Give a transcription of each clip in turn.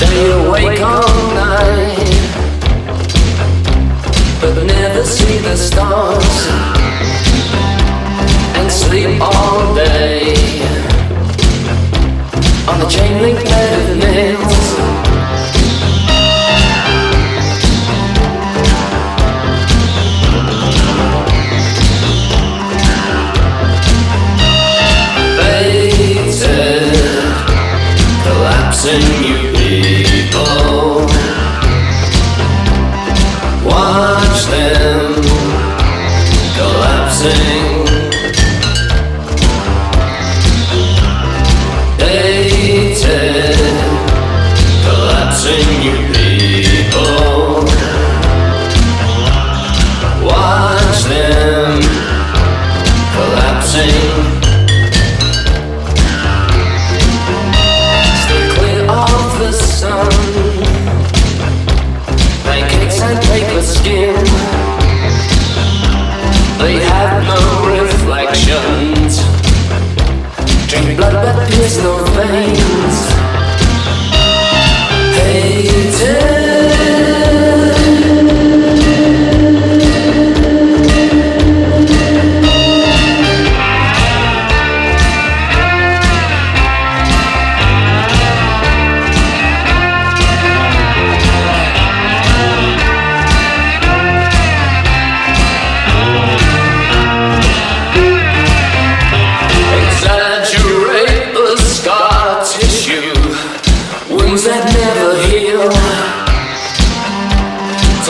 Stay awake all night, but never see the stars, and sleep all day. On the chain link bed of nails. and you people. Watch them collapsing. Dated, collapsing.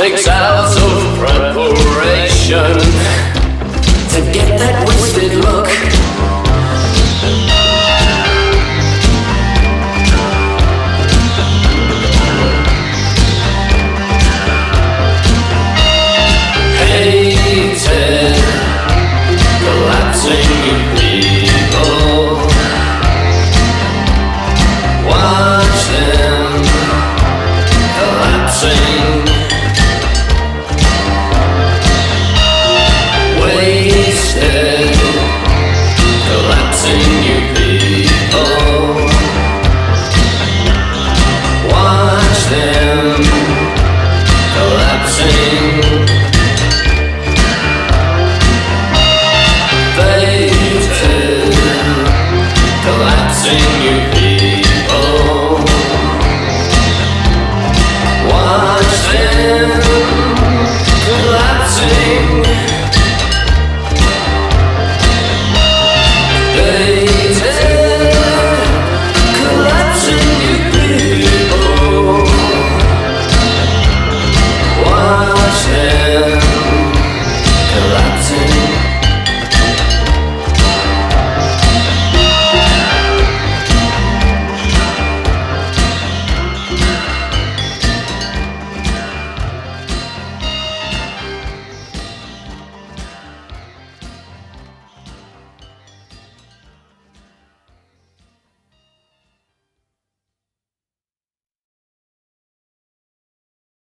Takes hours of preparation to get that wasted look.